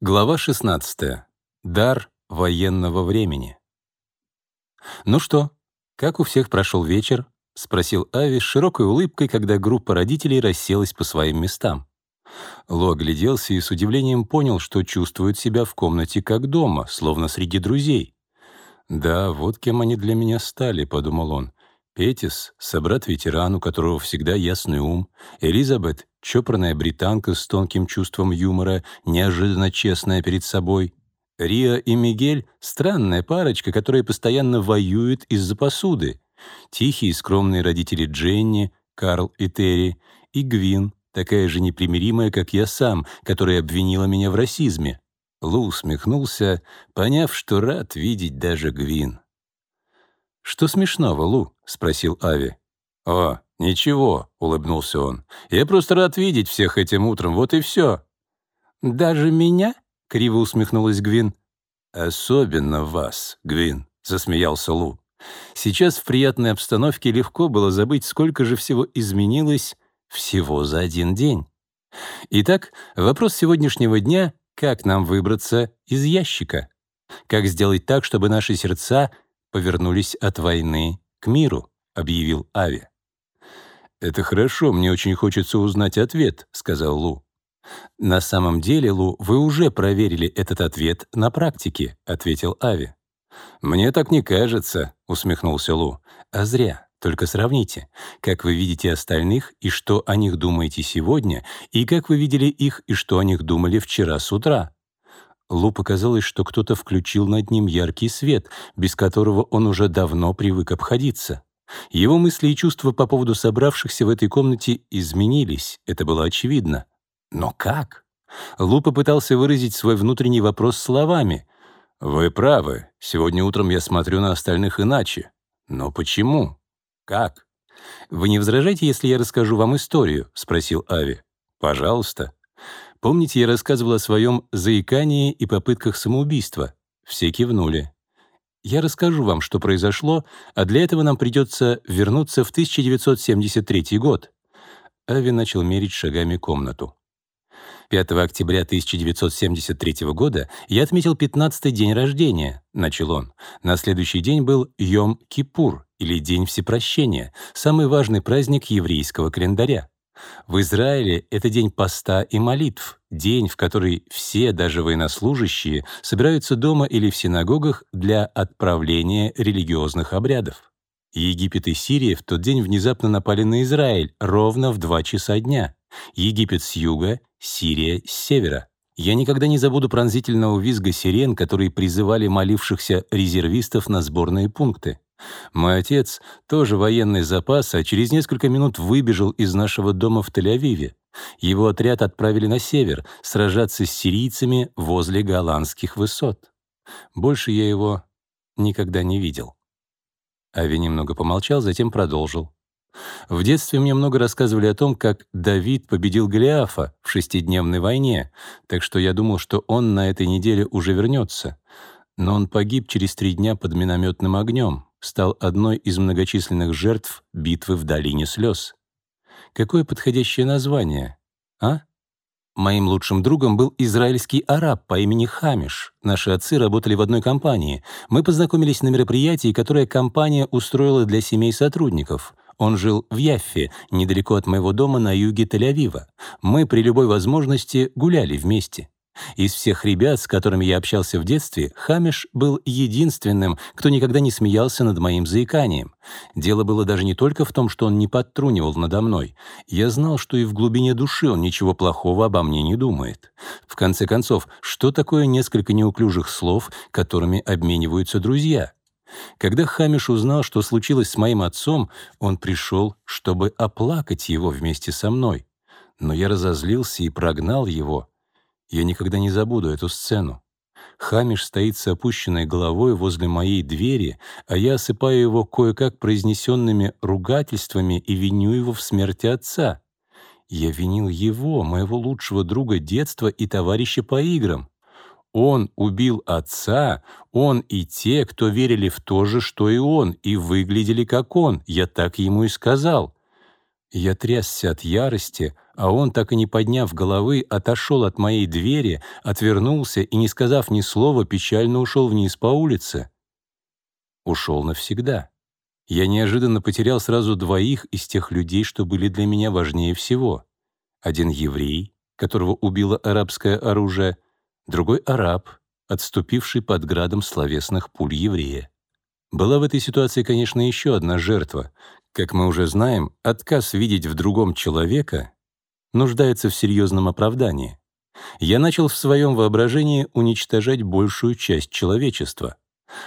Глава 16. Дар военного времени. «Ну что, как у всех прошел вечер?» — спросил Ави с широкой улыбкой, когда группа родителей расселась по своим местам. Ло огляделся и с удивлением понял, что чувствует себя в комнате как дома, словно среди друзей. «Да, вот кем они для меня стали», — подумал он. Петис — собрат-ветеран, у которого всегда ясный ум. Элизабет — чопорная британка с тонким чувством юмора, неожиданно честная перед собой. Риа и Мигель — странная парочка, которая постоянно воюет из-за посуды. Тихие и скромные родители Дженни, Карл и Терри. И Гвин, такая же непримиримая, как я сам, которая обвинила меня в расизме. Лу усмехнулся, поняв, что рад видеть даже Гвин. «Что смешного, Лу?» — спросил Ави. «О, ничего», — улыбнулся он. «Я просто рад видеть всех этим утром, вот и все». «Даже меня?» — криво усмехнулась Гвин. «Особенно вас, Гвин», — засмеялся Лу. Сейчас в приятной обстановке легко было забыть, сколько же всего изменилось всего за один день. Итак, вопрос сегодняшнего дня — как нам выбраться из ящика? Как сделать так, чтобы наши сердца — повернулись от войны к миру», — объявил Ави. «Это хорошо, мне очень хочется узнать ответ», — сказал Лу. «На самом деле, Лу, вы уже проверили этот ответ на практике», — ответил Ави. «Мне так не кажется», — усмехнулся Лу. «А зря. Только сравните, как вы видите остальных и что о них думаете сегодня, и как вы видели их и что о них думали вчера с утра. Лу показалось, что кто-то включил над ним яркий свет, без которого он уже давно привык обходиться. Его мысли и чувства по поводу собравшихся в этой комнате изменились, это было очевидно. Но как? Лу попытался выразить свой внутренний вопрос словами. «Вы правы, сегодня утром я смотрю на остальных иначе. Но почему? Как?» «Вы не возражаете, если я расскажу вам историю?» — спросил Ави. «Пожалуйста». Помните, я рассказывал о своем заикании и попытках самоубийства? Все кивнули. Я расскажу вам, что произошло, а для этого нам придется вернуться в 1973 год. Ави начал мерить шагами комнату. 5 октября 1973 года я отметил 15-й день рождения, начал он. На следующий день был Йом-Кипур, или День Всепрощения, самый важный праздник еврейского календаря. В Израиле это день поста и молитв, день, в который все, даже военнослужащие, собираются дома или в синагогах для отправления религиозных обрядов. Египет и Сирия в тот день внезапно напали на Израиль ровно в 2 часа дня. Египет с юга, Сирия с севера. Я никогда не забуду пронзительного визга сирен, которые призывали молившихся резервистов на сборные пункты. Мой отец, тоже военный запас, а через несколько минут выбежал из нашего дома в Тель-Авиве. Его отряд отправили на север, сражаться с сирийцами возле голландских высот. Больше я его никогда не видел. Ави немного помолчал, затем продолжил. В детстве мне много рассказывали о том, как Давид победил Голиафа в шестидневной войне, так что я думал, что он на этой неделе уже вернется. Но он погиб через три дня под минометным огнем, стал одной из многочисленных жертв битвы в долине слез. Какое подходящее название, а? Моим лучшим другом был израильский араб по имени Хамиш. Наши отцы работали в одной компании. Мы познакомились на мероприятии, которое компания устроила для семей сотрудников. Он жил в Яффе, недалеко от моего дома на юге Тель-Авива. Мы при любой возможности гуляли вместе. Из всех ребят, с которыми я общался в детстве, Хамиш был единственным, кто никогда не смеялся над моим заиканием. Дело было даже не только в том, что он не подтрунивал надо мной. Я знал, что и в глубине души он ничего плохого обо мне не думает. В конце концов, что такое несколько неуклюжих слов, которыми обмениваются друзья? Когда Хамиш узнал, что случилось с моим отцом, он пришел, чтобы оплакать его вместе со мной. Но я разозлился и прогнал его. Я никогда не забуду эту сцену. Хамиш стоит с опущенной головой возле моей двери, а я осыпаю его кое-как произнесенными ругательствами и виню его в смерти отца. Я винил его, моего лучшего друга детства и товарища по играм. Он убил отца, он и те, кто верили в то же, что и он, и выглядели как он, я так ему и сказал. Я трясся от ярости, а он, так и не подняв головы, отошел от моей двери, отвернулся и, не сказав ни слова, печально ушел вниз по улице. Ушел навсегда. Я неожиданно потерял сразу двоих из тех людей, что были для меня важнее всего. Один еврей, которого убило арабское оружие, другой араб, отступивший под градом словесных пуль еврея. Была в этой ситуации, конечно, еще одна жертва. Как мы уже знаем, отказ видеть в другом человека нуждается в серьезном оправдании. Я начал в своем воображении уничтожать большую часть человечества.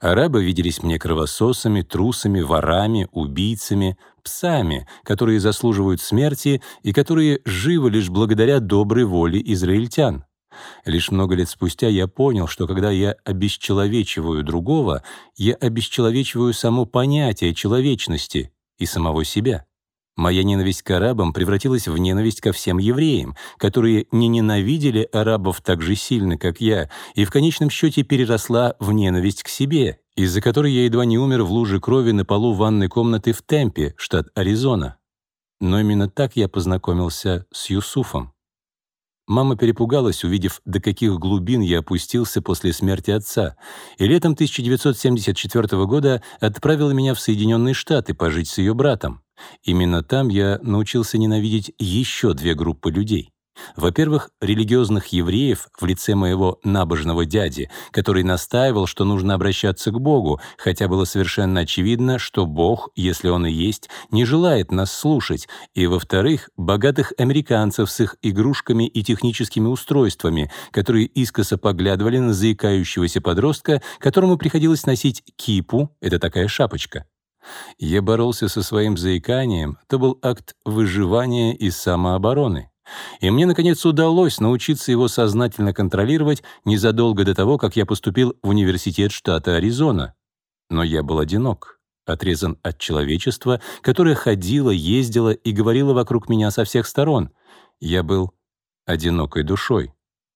Арабы виделись мне кровососами, трусами, ворами, убийцами, псами, которые заслуживают смерти и которые живы лишь благодаря доброй воле израильтян. Лишь много лет спустя я понял, что когда я обесчеловечиваю другого, я обесчеловечиваю само понятие человечности и самого себя. Моя ненависть к арабам превратилась в ненависть ко всем евреям, которые не ненавидели арабов так же сильно, как я, и в конечном счете переросла в ненависть к себе, из-за которой я едва не умер в луже крови на полу ванной комнаты в Темпе, штат Аризона. Но именно так я познакомился с Юсуфом. Мама перепугалась, увидев, до каких глубин я опустился после смерти отца, и летом 1974 года отправила меня в Соединенные Штаты пожить с ее братом. Именно там я научился ненавидеть еще две группы людей. Во-первых, религиозных евреев в лице моего набожного дяди, который настаивал, что нужно обращаться к Богу, хотя было совершенно очевидно, что Бог, если Он и есть, не желает нас слушать, и, во-вторых, богатых американцев с их игрушками и техническими устройствами, которые искоса поглядывали на заикающегося подростка, которому приходилось носить кипу, это такая шапочка. Я боролся со своим заиканием, это был акт выживания и самообороны. И мне, наконец, удалось научиться его сознательно контролировать незадолго до того, как я поступил в университет штата Аризона. Но я был одинок, отрезан от человечества, которое ходило, ездило и говорило вокруг меня со всех сторон. Я был одинокой душой.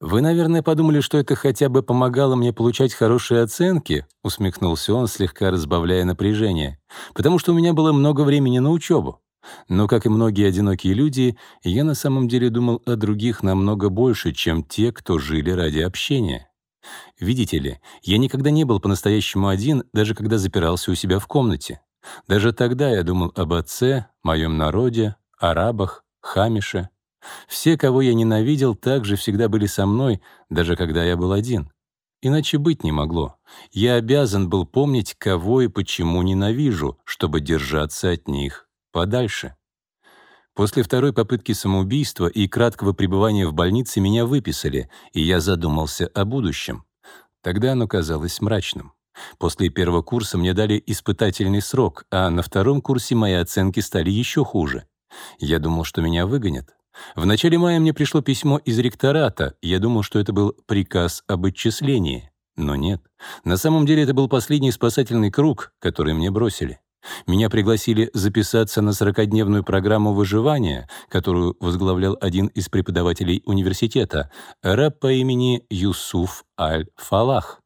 «Вы, наверное, подумали, что это хотя бы помогало мне получать хорошие оценки», усмехнулся он, слегка разбавляя напряжение, «потому что у меня было много времени на учебу. Но, как и многие одинокие люди, я на самом деле думал о других намного больше, чем те, кто жили ради общения. Видите ли, я никогда не был по-настоящему один, даже когда запирался у себя в комнате. Даже тогда я думал об отце, моем народе, арабах, хамише. Все, кого я ненавидел, также всегда были со мной, даже когда я был один. Иначе быть не могло. Я обязан был помнить, кого и почему ненавижу, чтобы держаться от них подальше. После второй попытки самоубийства и краткого пребывания в больнице меня выписали, и я задумался о будущем. Тогда оно казалось мрачным. После первого курса мне дали испытательный срок, а на втором курсе мои оценки стали еще хуже. Я думал, что меня выгонят. В начале мая мне пришло письмо из ректората, я думал, что это был приказ об отчислении. Но нет. На самом деле это был последний спасательный круг, который мне бросили. Меня пригласили записаться на 40-дневную программу выживания, которую возглавлял один из преподавателей университета, араб по имени Юсуф Аль-Фалах.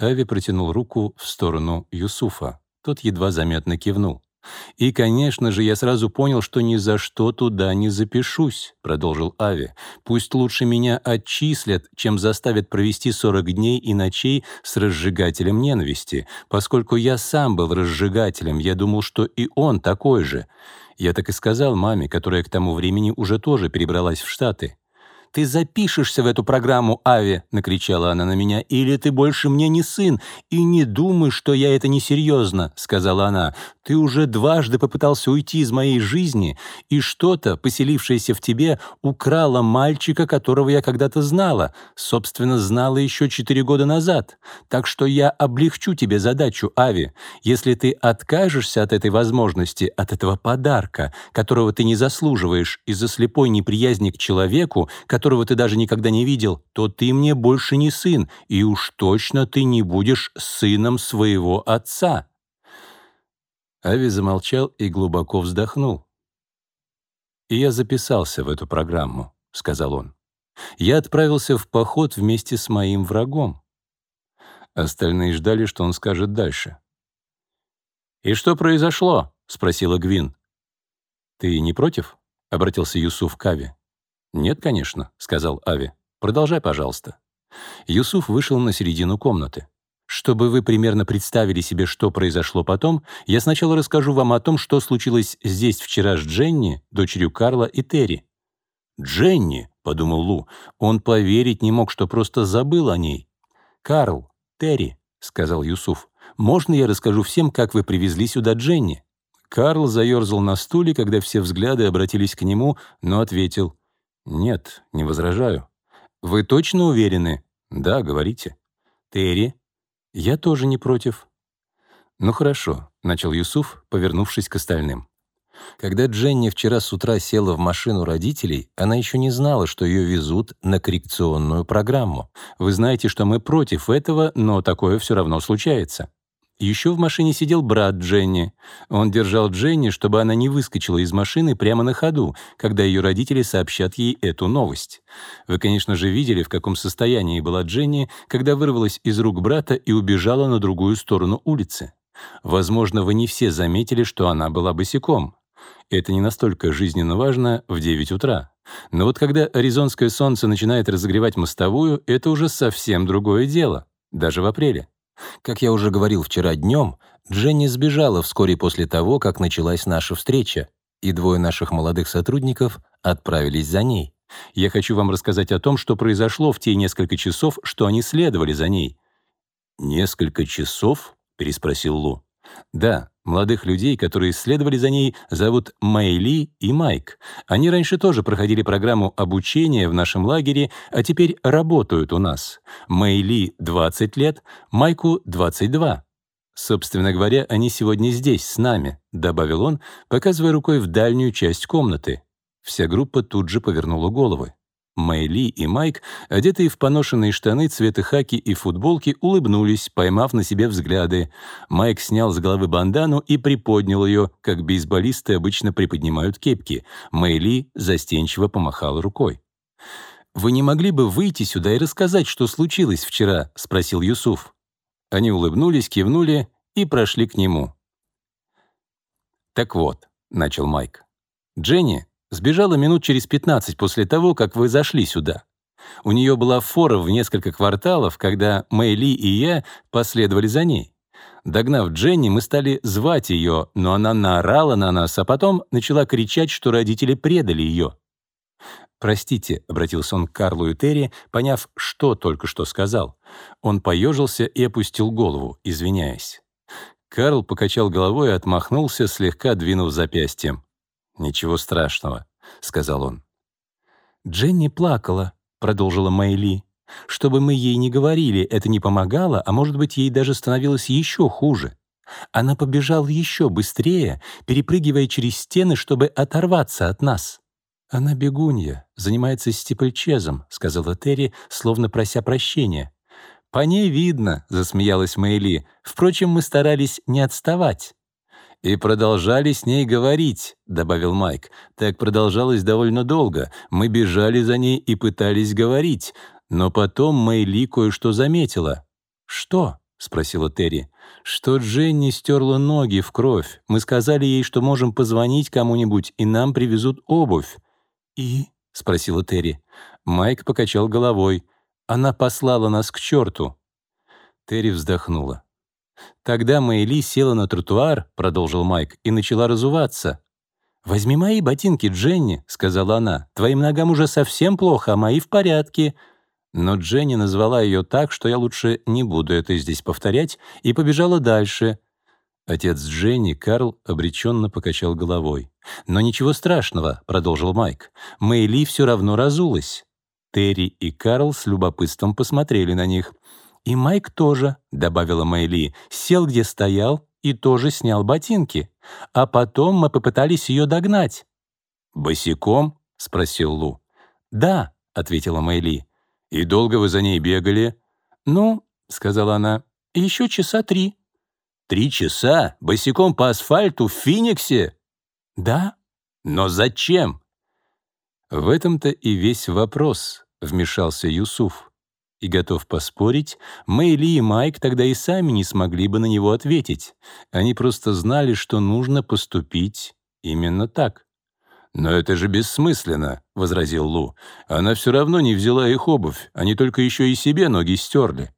Ави протянул руку в сторону Юсуфа. Тот едва заметно кивнул. «И, конечно же, я сразу понял, что ни за что туда не запишусь», — продолжил Ави. «Пусть лучше меня отчислят, чем заставят провести 40 дней и ночей с разжигателем ненависти. Поскольку я сам был разжигателем, я думал, что и он такой же». Я так и сказал маме, которая к тому времени уже тоже перебралась в Штаты. «Ты запишешься в эту программу, Ави!» — накричала она на меня. «Или ты больше мне не сын, и не думай, что я это несерьезно!» — сказала она. Ты уже дважды попытался уйти из моей жизни, и что-то, поселившееся в тебе, украло мальчика, которого я когда-то знала, собственно, знала еще четыре года назад. Так что я облегчу тебе задачу, Ави. Если ты откажешься от этой возможности, от этого подарка, которого ты не заслуживаешь из-за слепой неприязни к человеку, которого ты даже никогда не видел, то ты мне больше не сын, и уж точно ты не будешь сыном своего отца. Ави замолчал и глубоко вздохнул. «И я записался в эту программу», — сказал он. «Я отправился в поход вместе с моим врагом». Остальные ждали, что он скажет дальше. «И что произошло?» — спросила Гвин. «Ты не против?» — обратился Юсуф к Ави. «Нет, конечно», — сказал Ави. «Продолжай, пожалуйста». Юсуф вышел на середину комнаты. Чтобы вы примерно представили себе, что произошло потом, я сначала расскажу вам о том, что случилось здесь вчера с Дженни, дочерью Карла и Терри. «Дженни», — подумал Лу, — он поверить не мог, что просто забыл о ней. «Карл, Терри», — сказал Юсуф, — «можно я расскажу всем, как вы привезли сюда Дженни?» Карл заерзал на стуле, когда все взгляды обратились к нему, но ответил, «Нет, не возражаю». «Вы точно уверены?» «Да, говорите». «Терри?» «Я тоже не против». «Ну хорошо», — начал Юсуф, повернувшись к остальным. Когда Дженни вчера с утра села в машину родителей, она еще не знала, что ее везут на коррекционную программу. Вы знаете, что мы против этого, но такое все равно случается. Еще в машине сидел брат Дженни. Он держал Дженни, чтобы она не выскочила из машины прямо на ходу, когда ее родители сообщат ей эту новость. Вы, конечно же, видели, в каком состоянии была Дженни, когда вырвалась из рук брата и убежала на другую сторону улицы. Возможно, вы не все заметили, что она была босиком. Это не настолько жизненно важно в 9 утра. Но вот когда аризонское солнце начинает разогревать мостовую, это уже совсем другое дело, даже в апреле. Как я уже говорил вчера днем, Дженни сбежала вскоре после того, как началась наша встреча, и двое наших молодых сотрудников отправились за ней. Я хочу вам рассказать о том, что произошло в те несколько часов, что они следовали за ней. «Несколько часов?» — переспросил Лу. «Да, Молодых людей, которые следовали за ней, зовут Майли и Майк. Они раньше тоже проходили программу обучения в нашем лагере, а теперь работают у нас. Майли — 20 лет, Майку — 22. «Собственно говоря, они сегодня здесь, с нами», — добавил он, показывая рукой в дальнюю часть комнаты. Вся группа тут же повернула головы. Мэйли и Майк, одетые в поношенные штаны цвета хаки и футболки, улыбнулись, поймав на себе взгляды. Майк снял с головы бандану и приподнял ее, как бейсболисты обычно приподнимают кепки. Мэйли застенчиво помахал рукой. «Вы не могли бы выйти сюда и рассказать, что случилось вчера?» — спросил Юсуф. Они улыбнулись, кивнули и прошли к нему. «Так вот», — начал Майк, — «Дженни Сбежала минут через 15 после того, как вы зашли сюда. У нее была фора в несколько кварталов, когда Мэйли и я последовали за ней. Догнав Дженни, мы стали звать ее, но она наорала на нас, а потом начала кричать, что родители предали ее. «Простите», — обратился он к Карлу и Терри, поняв, что только что сказал. Он поежился и опустил голову, извиняясь. Карл покачал головой и отмахнулся, слегка двинув запястьем. «Ничего страшного», — сказал он. «Дженни плакала», — продолжила Мэйли. «Чтобы мы ей не говорили, это не помогало, а может быть, ей даже становилось еще хуже. Она побежала еще быстрее, перепрыгивая через стены, чтобы оторваться от нас». «Она бегунья, занимается степльчезом», — сказала Терри, словно прося прощения. «По ней видно», — засмеялась Мэйли. «Впрочем, мы старались не отставать». «И продолжали с ней говорить», — добавил Майк. «Так продолжалось довольно долго. Мы бежали за ней и пытались говорить. Но потом Мэйли кое-что заметила». «Что?» — спросила Терри. «Что Дженни стерла ноги в кровь. Мы сказали ей, что можем позвонить кому-нибудь, и нам привезут обувь». «И?» — спросила Терри. Майк покачал головой. «Она послала нас к черту». Терри вздохнула. Тогда Мэйли села на тротуар, продолжил Майк, и начала разуваться. «Возьми мои ботинки, Дженни», — сказала она. «Твоим ногам уже совсем плохо, а мои в порядке». Но Дженни назвала ее так, что я лучше не буду это здесь повторять, и побежала дальше. Отец Дженни, Карл, обреченно покачал головой. «Но ничего страшного», — продолжил Майк. «Мэйли все равно разулась». Терри и Карл с любопытством посмотрели на них. «И Майк тоже», — добавила Мэйли, «сел, где стоял, и тоже снял ботинки. А потом мы попытались ее догнать». «Босиком?» — спросил Лу. «Да», — ответила Мэйли. «И долго вы за ней бегали?» «Ну», — сказала она, — «еще часа три». «Три часа? Босиком по асфальту в Финиксе?» «Да». «Но зачем?» «В этом-то и весь вопрос», — вмешался Юсуф. И готов поспорить, Мэйли и Майк тогда и сами не смогли бы на него ответить. Они просто знали, что нужно поступить именно так. «Но это же бессмысленно», — возразил Лу. «Она все равно не взяла их обувь, они только еще и себе ноги стерли».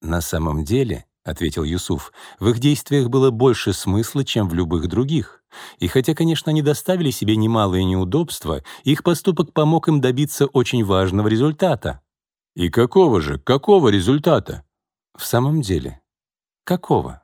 «На самом деле», — ответил Юсуф, «в их действиях было больше смысла, чем в любых других. И хотя, конечно, они доставили себе немалые неудобства, их поступок помог им добиться очень важного результата». «И какого же, какого результата?» «В самом деле, какого?»